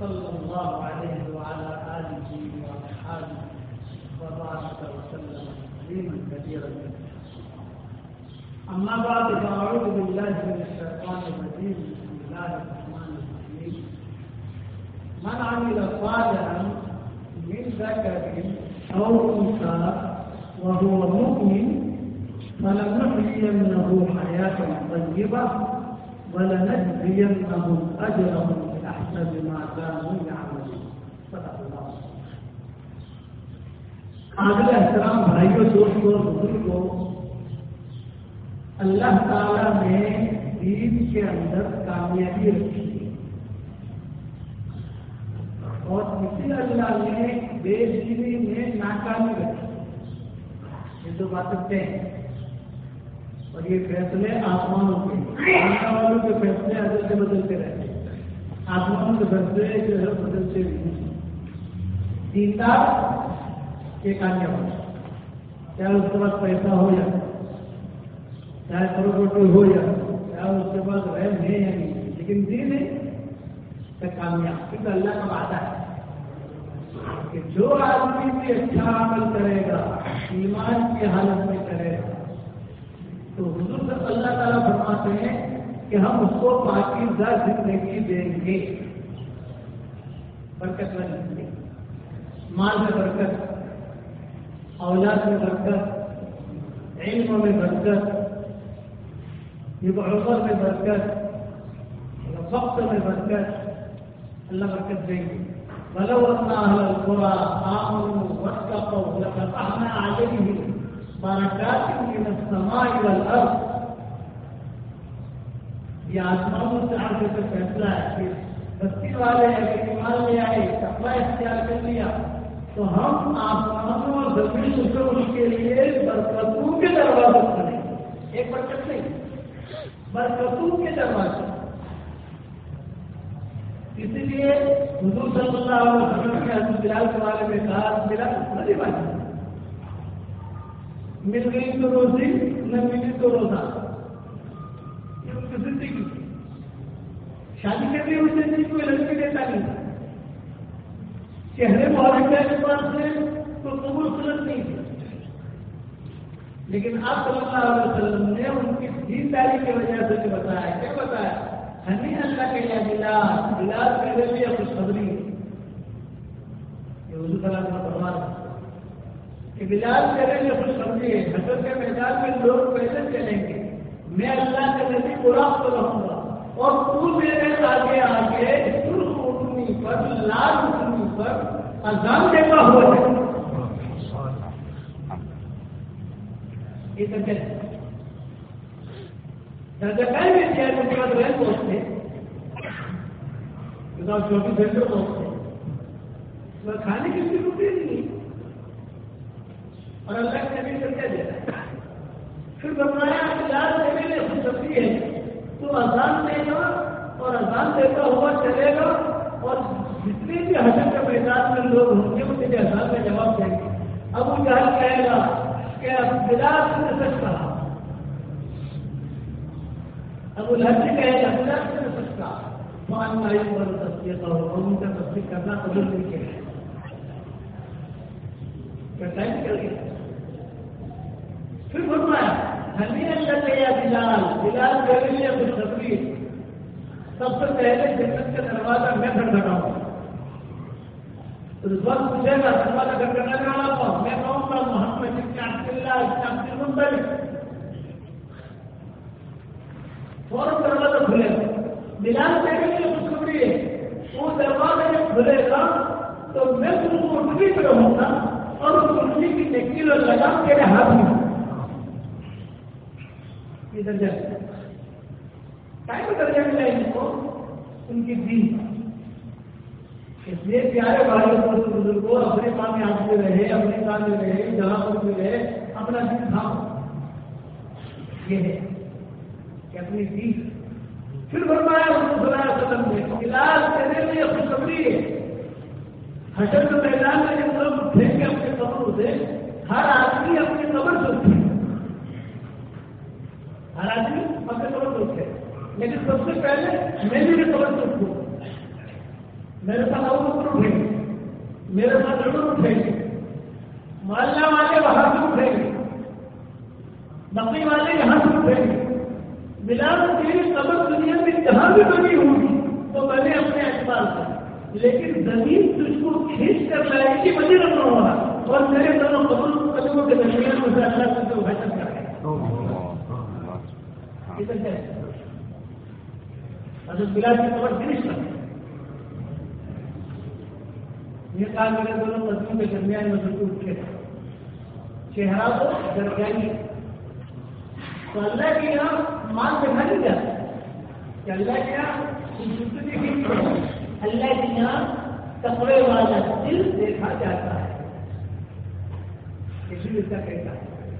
صلى الله عليه وعلى آله وأصحابه وبارك وسلم تسليما كثيرا. أما بعد فأعوذ بالله من الشيطان الرجيم. بسم الله الرحمن الرحيم. من عمل صالحا من ذكر أو أنثى وهو مؤمن فلنحيينه حياة طيبة ولنجزينهم أجرهم باحسن ما كانوا يعملون صدق الله قابل احترام بھائیوں، دوستوں اور بزرگوں، اللہ تعالی نے دین کے اندر کامیابی رکھی۔ اور اسی اللہ نے بے دینی میں ناکامی رکھی۔ یہ تو بات کرتے ہیں۔ اور یہ فیصلے آسمانوں کے، آنے والوں کے فیصلے بدلتے بدلتے رہتے ہیں۔ آسمانوں کے فیصلے جو ہے بدلتے بھی دیندار کے کامیاب ہو۔ چاہے اس کے بعد پیسہ ہو یا چاہے پروپرٹی ہو یا چاہے اس کے بعد رہن ہے یا نہیں، لیکن دین ہے تو کامیاب، کیونکہ اللہ کا وعدہ ہے کہ جو آدمی بھی اچھا عمل کرے گا، ایمان کی حالت میں کرے گا، تو حضور صلی اللہ تعالیٰ فرماتے ہیں کہ ہم اس کو پاکیزہ زندگی دیں گے۔ برکت والی زندگی۔ مال میں برکت أولاد میں برکت علم میں برکت عمر میں برکت وقت میں برکت اللہ برکت دیں گے۔ ولو ان أهل القرى آمنوا واتقوا لقد أحنا عليهم بركات من السماء والأرض۔ یہ آسمانوں سے آگے کا فیصلہ ہے کہ بستی والے اگر ایمان لے آئے کپڑا اختیار کر لیا۔ تو ہم آسمانوں اور زمین سے اس کے لیے برکتوں کے دروازے کھولیں گے ایک برکت نہیں، برکتوں کے دروازے۔ اسی لیے حضور صلی اللہ علیہ وسلم کے حضرت بلال کے بارے میں کہا، میرا بڑی بات مل گئی تو روزی، نہ ملی تو روزہ۔ یہ ان کی زندگی شادی کرنی اسے نہیں کوئی لڑکی دیتا نہیں چہرے معلوم کے پاس سے، تو قبول سنت نہیں تھی۔ لیکن آپ صلی اللہ علیہ وسلم نے ان کی دینداری کی وجہ سے بتایا، کیا بتایا؟ ہمیں اللہ کے لیے بلال بلال میرے لیے خوشخبری یہ اردو کلام کا پروان کہ بلال میرے لیے خوشخبری ہے۔ حضرت کے میدان میں لوگ پیدل چلیں گے۔ میں اللہ کے نبی قرآن رہوں گا۔ اور تو میرے آگے آگے اٹھنی پر، لال اٹھنی پر اذان دیتا ہوا ہے۔ یہ میں کیا کے بعد پہنچتے چوبیس گھنٹے پہنچتے کھانے کی بھی روٹی نہیں۔ اور اللہ کے نبی کر کیا دیتا پھر بتایا کہ لال دیوی نے سکتی ہے۔ تو آزان دے گا اور آزان دیتا ہوا چلے گا اور جتنے بھی حجر کے میدان میں لوگ ہوں گے وہ تیرے آزان میں جواب دیں گے۔ اب وہ جہاں کہے گا کہ بلاس نے سچ کہا اب وہ لڑکے کہے گا بلاس نے سچ کہا مان مائی اور تصدیق کرو اور ان کا تصدیق کرنا قبول نہیں کیا۔ ٹائم کر گیا؟ پھر فرمایا ہمیں اللہ یا بلال بلال میرے لیے خوشخبری سب سے پہلے جنت کا دروازہ میں کھڑکھڑاؤں اس وقت پوچھے گا دروازہ کھڑکھڑانے والا کون میں کہوں گا، محمد ابن عبد اللہ ابن عبد فوراً دروازہ کھلے۔ گا بلال میرے لیے خوشخبری ہے۔ وہ دروازہ جب کھلے گا، تو میں تم کو اٹھنی پہ رہوں گا اور اس اٹھنی کی نکیل اور لگام میرے ہاتھ میں۔ ادھر جائے ٹائم درجہ ملا ان کو۔ ان کی دین۔ اس لیے پیارے بھائی دوست بزرگوں، اپنے کام میں آپ میں رہے، اپنے کام میں رہے، جہاں پر میں رہے، اپنا دن تھا یہ ہے کہ اپنی چیز پھر فرمایا صلی اللہ علیہ وسلم نے علاج کرنے میں یہ خوشخبری ہے۔ حشر کے میدان میں جب لوگ اٹھیں گے اپنے قبر سے، ہر آدمی اپنی قبر سے اٹھے۔ ہر آدمی اپنے قبر سے اٹھے لیکن سب سے پہلے میں بھی قبر سے اٹھوں میرے ساتھ اور اوپر اٹھیں گے میرے ساتھ ضرور اٹھیں گے محلہ والے وہاں سے اٹھیں گے بکری والے یہاں سے اٹھیں گے ملا تیری قبر دنیا میں جہاں بھی بنی ہوگی تو میں نے اپنے اعتبار سے۔ لیکن زمین تجھ کو کھینچ کر لائے گی مجھے رکھنا ہوگا اور میرے دونوں قبر قدموں کے درمیان مجھے اللہ سے جو بہتر کر حضرت بلال کی قبر فنش کر یہ کہا میرے دونوں قدموں کے درمیان میں بالکل اٹھے چہرہ کو درمیانی۔ تو اللہ کے یہاں مان دیکھا نہیں جاتا کہ اللہ کے یہاں اللہ کے یہاں کپڑے والا دل دیکھا جاتا ہے۔ اس لیے اس کا کہتا ہے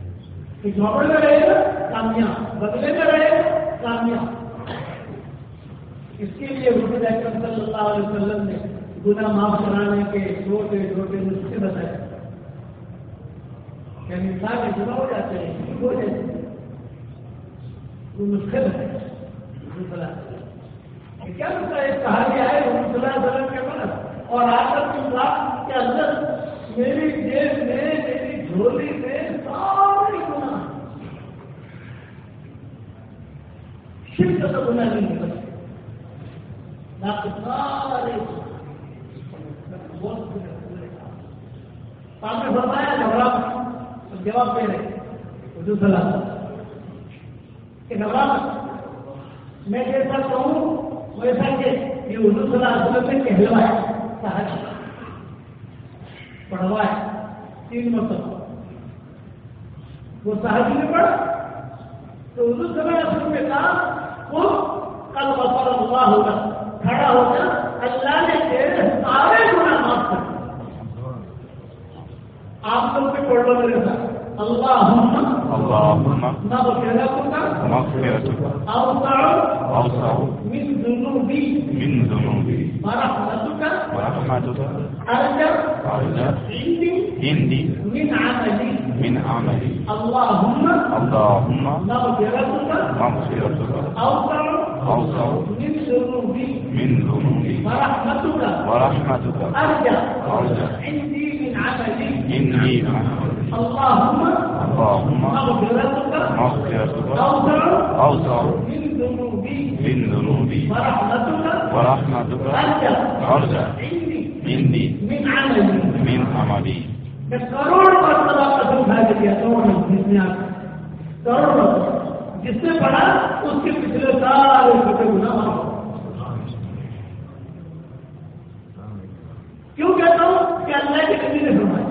کہ جھوپڑ میں رہے گا کامیاب۔ بدلے میں رہے کامیاب۔ اس کے لیے حضرت اکرم صلی اللہ علیہ وسلم نے گناہ معاف کرانے کے چھوٹے چھوٹے نسخے بتائے۔ یعنی انسان کے جمع ہو جاتے ہیں ٹھیک ہو جاتے ہیں۔ وہ نسخے بتائے۔ کیا ہوتا ہے کہا گیا ہے صلی اللہ علیہ وسلم کے بعد اور آج تک کے اندر میری جیب میں، میری جھولی میں سارے گنا شرک کا گنا نہیں ہے بس سارے آپ نے جواب جواب دے رہے حضور صلی اللہ کہ نواب میں جیسا کہوں، ویسا کہ یہ حضور صلی اللہ علیہ وسلم نے کہلوایا۔ پڑھوایا۔ تین مرتبہ۔ وہ سہج میں پڑھ تو حضور صلی اللہ علیہ کہا وہ کل وفر اللہ ہوگا کھڑا ہوگا اللہ نے تیرے سارے گنا معاف کر آپ لوگ پہ پڑھ لو میرے ساتھ. اللهم اللهم مغفرتك أوسع أوسع من ذنوبي من ذنوبي ورحمتك ورحمتك أرجع أرجى عندي عندي من عملي من عملي. اللهم اللهم مغفرتك مغفرتك. أوسع أوسع. من ذنوبي من ذنوبي. ورحمتك ورحمتك. أرجع. أرجع. عندي من عملي. عندي من عملي. اللهم اللهم مغفرتك مغفرتك. أوسع أوسع. من ذنوبي من ذنوبي. ورحمتك ورحمتك. أرجع. أرجع. عندي عندي من عملي. من عملي. میں کروڑ مرتبہ قسم کھا کے دیا کروڑ جس نے آپ کروڑ جس نے پڑھا، اس کے پچھلے سارے چھوٹے گنا کیوں کہتا ہوں؟ کہ اللہ کے کبھی نے فرمایا۔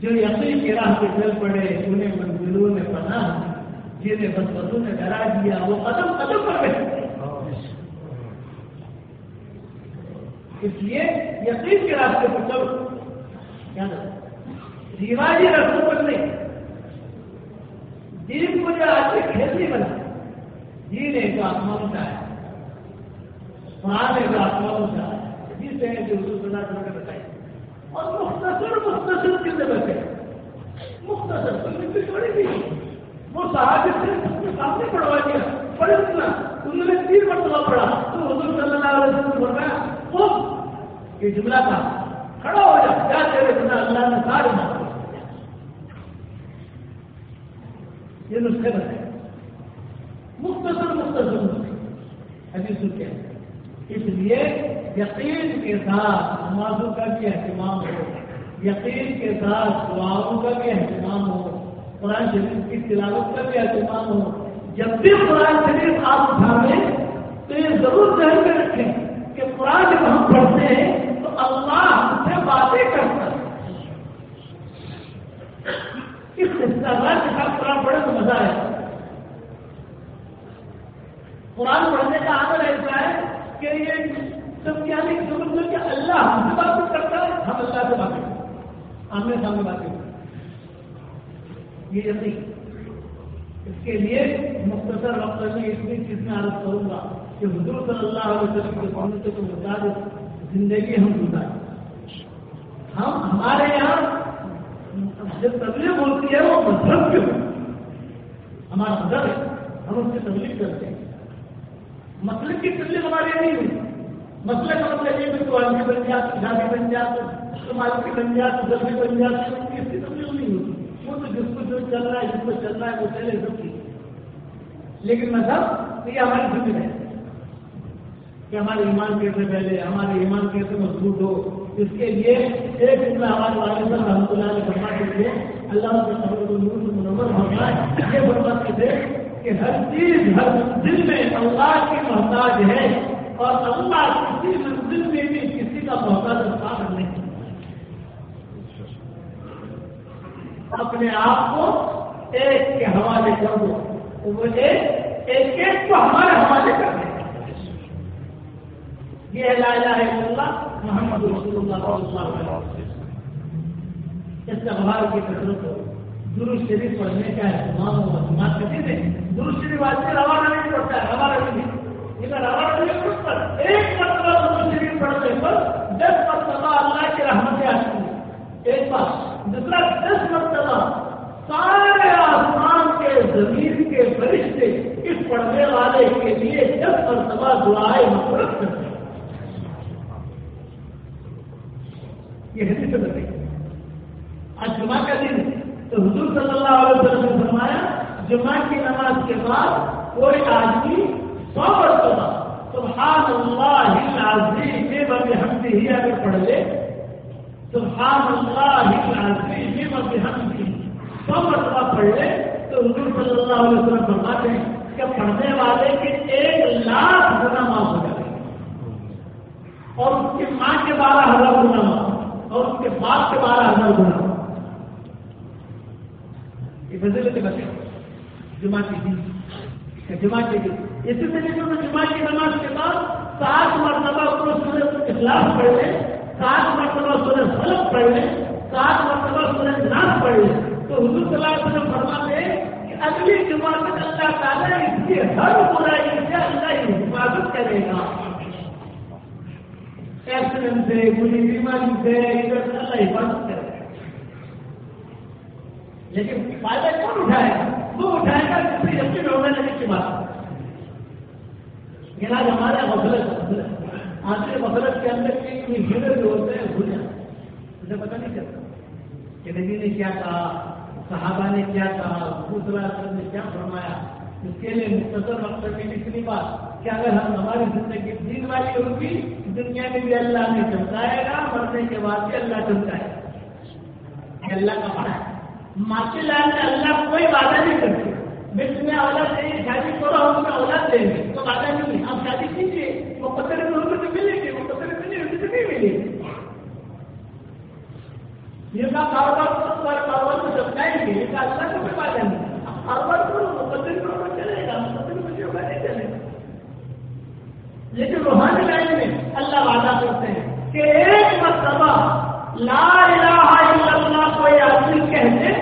جو یقین کی راہ پہ چل پڑے، انہیں منزلوں نے پناہ جنہیں بس بسوں نے ڈرا دیا، وہ قدم قدم پر بیٹھے اس لیے یقین کے راستے پر چلو۔ کیا دیوالی رسم پر نہیں۔ دین کو جو آج سے کھیل نہیں بنا دین ایک آسمان کا ہے۔ قرآن ایک آسمان کا ہے۔ جس ہے جو حضور صلی اللہ علیہ بتائی اور مختصر مختصر کتنے بچے مختصر سنت کی چھوڑی تھی وہ صحابی سے اپنے سامنے پڑھوا دیا۔ پڑھ اتنا انہوں نے تین مرتبہ پڑھا تو حضور صلی اللہ علیہ وسلم نے فرمایا خوب یہ جملہ تھا، کھڑا ہو جا، کیا تیرے بنا اللہ نے سارے معاف کر یہ نسخے بتائے مختصر مختصر نسخے۔ ابھی سنتے ہیں اس لیے یقین کے ساتھ نمازوں کا بھی اہتمام ہو۔ یقین کے ساتھ دعاؤں کا بھی اہتمام ہو۔ قرآن شریف کی تلاوت کا بھی اہتمام ہو۔ جب بھی قرآن شریف آپ اٹھاویں تو یہ ضرور ذہن میں رکھیں کہ قرآن جب ہم پڑھتے ہیں تو اللہ ہم سے باتیں کرتا ہے اس استعمال کے ساتھ قرآن پڑھے تو مزہ آئے قرآن پڑھنے کا عمل ایسا ہے کہ یہ سب کیا نہیں سمجھ کہ اللہ ہم سے بات کرتا ہے ہم اللہ سے بات کرتے ہیں آمنے سامنے باتیں۔ یہ جب نہیں اس کے لیے مختصر وقت میں اس لیے کس میں عرض کروں گا کہ حضور صلی اللہ علیہ وسلم کے سامنے کو مطابق زندگی ہم گزارے ہم ہمارے یہاں جب تبلیغ ہوتی ہے، وہ مذہب کے ہوتی ہمارا مذہب ہے، ہم اس کی تبلیغ کرتے ہیں۔ مسلک کی تبلیغ ہمارے یہاں نہیں ہوئی۔ مسئلہ کا مطلب یہ کہ تو آدمی بن جا تو شادی بن جا تو مالک بن جا تو گرمی بن جا تو اس کی تبلیغ نہیں ہوتی وہ تو جس کو جو چل رہا ہے، جس کو چل رہا ہے، وہ چلے، سب کی لیکن مذہب یہ ہماری ذمہ ہے کہ ہمارے ایمان کیسے پہلے ہمارے ایمان کیسے مضبوط ہو۔ اس کے لیے ایک جملہ ہمارے والد صاحب رحمۃ اللہ علیہ فرماتے تھے، اللہ کے خبر کو نور سے منور ہونا ہے یہ فرماتے تھے کہ ہر چیز، ہر دل میں اللہ کی محتاج ہے اور اللہ کسی منزل میں بھی کسی کا محتاج نہیں۔ اپنے آپ کو ایک کے حوالے کر دو۔ تو وہ ایک ایک کو ہمارے حوالے کر دیں یہ لا الہ الا اللہ، محمد رسول اللہ علیہ وسلم۔ اس کا بہار کی کثرت ہو۔ گرو شریف پڑھنے کا اہتمام ہو۔ اہتمام کرتے تھے گرو شریف آج سے روانہ نہیں پڑتا ہے، روانہ نہیں۔ ادھر روانہ نہیں پڑتا ایک مرتبہ گرو شریف پڑھنے پر دس مرتبہ اللہ کی رحمتیں آتی ہیں۔ ایک بات دوسرا دس مرتبہ سارے آسمان کے زمین کے فرشتے اس پڑھنے والے کے لیے دس مرتبہ دعائیں مفرت کرتے ہیں۔ یہ حدیث آج جمعہ کا دن تو حضور صلی اللہ علیہ وسلم نے فرمایا، جمعہ کی نماز کے بعد کوئی آدمی سو مرتبہ سبحان اللہ العظیم میں بب ہم ہی اگر پڑھ لے سبحان اللہ العظیم میں بب ہم سو مرتبہ پڑھ لے تو حضور صلی اللہ علیہ وسلم فرماتے ہیں کہ پڑھنے والے کے ایک لاکھ گنا معاف ہو جائے اور اس کی ماں کے بارہ ہزار گنا معاف، اور اس کے بعد کے بارہ ہزار گنا یہ فضیلت بچے جمعہ کی دن جمعہ کے دن۔ اسی طریقے سے جمعہ کی نماز کے بعد سات مرتبہ کو سورج اخلاق پڑھ لیں۔ سات مرتبہ سورج فلک پڑھ لیں سات مرتبہ سورج ناس پڑھ لیں تو حضور صلی اللہ علیہ وسلم فرماتے ہیں کہ اگلی جمعہ تک اللہ تعالیٰ اس کی ہر برائی سے اللہ کی حفاظت کرے گا۔ ایکسیڈنٹ سے کوئی بیماری سے ادھر اللہ حفاظت کرے گا۔ لیکن فائدہ کون اٹھائے گا؟ وہ اٹھائے گا جس سے یقین ہونے لگے کی بات۔ یہ آج ہمارا غفلت آج کے غفلت کے اندر کے ہیرو جو ہوتے ہیں بھول جاتے اسے پتہ نہیں چلتا۔ کہ نبی نے کیا کہا، صحابہ نے کیا کہا دوسرا نے کیا فرمایا۔ اس کے لیے مختصر مقصد کی اتنی بات کہ اگر ہم ہماری زندگی دین والی ہوگی دنیا میں بھی اللہ نے چمکائے گا، مرنے کے بعد بھی اللہ چمکائے گا۔ اللہ کا پڑھا ہے۔ ماچی لال نے اللہ کوئی وعدہ نہیں کرتی میں تمہیں اولاد دیں گے شادی کرو، ہم تمہیں اولاد دیں گے تو وعدہ نہیں آپ شادی کیجیے وہ پتھر میں میں نہیں ملے گی یہ کا کاروبار کاروبار گے یہ اللہ کو کاروبار کرو کرو چلے گا نہیں چلے گا لیکن روحانی لائن میں اللہ وعدہ کرتے ہیں کہ ایک مرتبہ لا الہ الا اللہ کوئی آدمی کہتے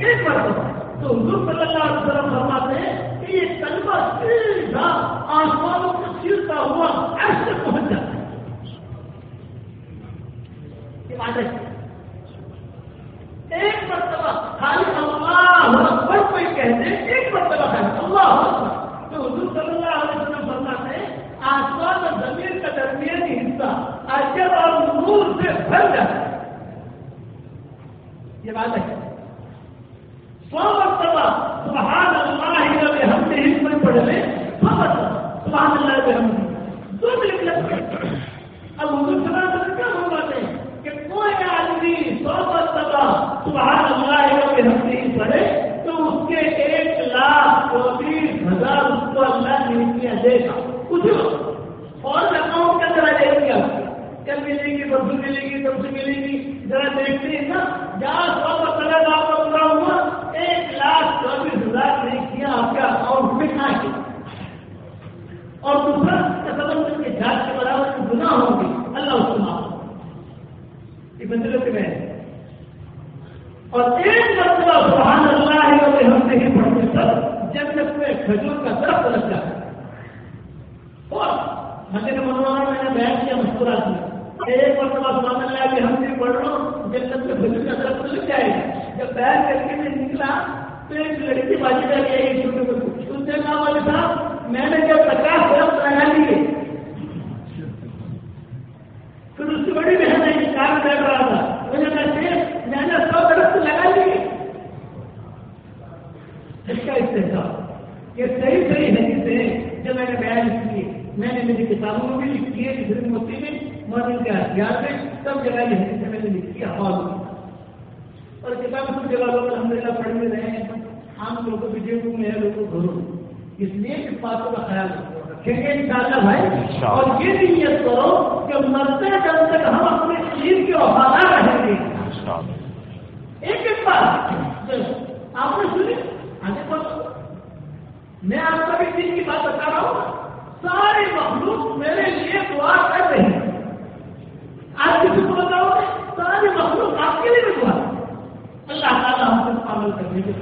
ایک مرتبہ تو حضور صلی اللہ علیہ وسلم فرماتے ہیں کہ یہ کلمہ سیدھا آسمانوں کو چیرتا ہوا ایسے پہنچ جاتا ایک مرتبہ خالی اللہ اکبر کوئی ایک مرتبہ ہے اللہ اکبر۔ تو حضور صلی اللہ علیہ وسلم فرماتے ہیں، آسمان اور زمین کا درمیانی حصہ اجر اور نور سے بھر جاتا ہے۔ یہ بات ہے۔ سو مرتبہ سبحان اللہ کے ہم سے ہی میں پڑھ لیں سو مرتبہ سبحان اللہ کے ہم دو منٹ لگتے اب حضور صلی اللہ علیہ وسلم کیا فرماتے ہیں کہ کوئی آدمی سو مرتبہ سبحان اللہ کے ہم سے ہی پڑھے تو اس کے ایک لاکھ چوبیس ہزار اس کو اللہ نیتیاں دے گا کچھ اور اکاؤنٹ کے اندر آ جائے گی آپ کل ملے گی پرسوں ملے گی تب سے ملے گی ذرا دیکھتے ہیں نا جہاں سو کا قدر آپ کا پورا ہوا ایک لاکھ چوبیس ہزار نہیں کیا آپ کے اکاؤنٹ میں کہاں کیا اور ایک مرتبہ سبحان اللہ ہے ہم نہیں پڑھتے تب جنت میں کھجور کا درخت لگ جاتا ہے اور مسجد منوانا میں نے بیان کیا مشورہ کیا ایک مرتبہ سبحان اللہ کہ ہم نہیں پڑھ رہا ہوں جنت میں کھجور کا درخت لگ جائے۔ گا جب بیان کر کے میں نکلا، تو ایک لڑکی بازی کر کے ایک چھوٹے کو اس نے والے صاحب، میں نے جب پچاس درخت لگا لیے پھر اس کی بڑی بہن ہے کار بیٹھ رہا تھا مجھے کہتے میں نے سو درخت لگا لیے اس کا استحصال یہ صحیح صحیح حدیث جو میں نے بیان کی میں نے میری کتابوں میں بھی لکھی ہے کسی موتی میں مورننگ کے ہتھیار میں سب جگہ یہ حدیث میں نے لکھی ہے حوال اور کتاب سب جگہ لوگ الحمد للہ پڑھنے رہے ہیں عام لوگوں کے جیب میں ہے لوگوں گھروں اس لیے اس اللہ بھائی۔ اور یہ بھی نیت کرو کہ مرتے دم تک ہم اپنے چیز کے وفادار رہیں گے۔ ایک ایک بات۔ آپ نے سنی؟ آگے بڑھو۔ میں آپ کا بھی دن کی بات بتا رہا ہوں۔ سارے مخلوق میرے لیے دعا کر رہے ہیں۔ آپ کسی کو بتاؤ سارے مخلوق آپ کے لیے بھی دعا۔ اللہ تعالیٰ ہم سے پاگل کرنے کی